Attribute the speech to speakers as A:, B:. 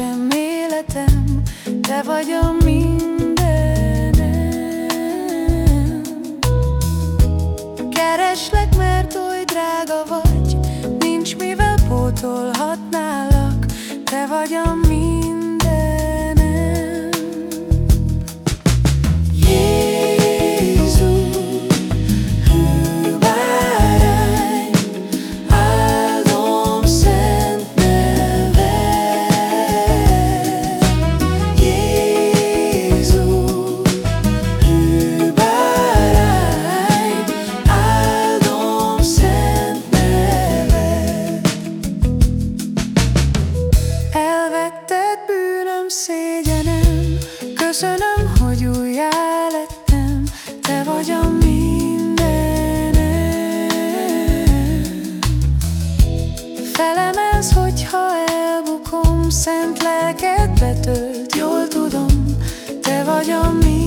A: kincsem, életem Te vagy a mindenem. Kereslek, mert oly drága vagy Nincs mivel pótolhatnálak. Te vagy a szégyenem. Köszönöm, hogy újjá lettem. Te vagy a mindenem. Felemelsz, hogyha elbukom Szent lelked betölt, jól tudom Te vagy a mindenem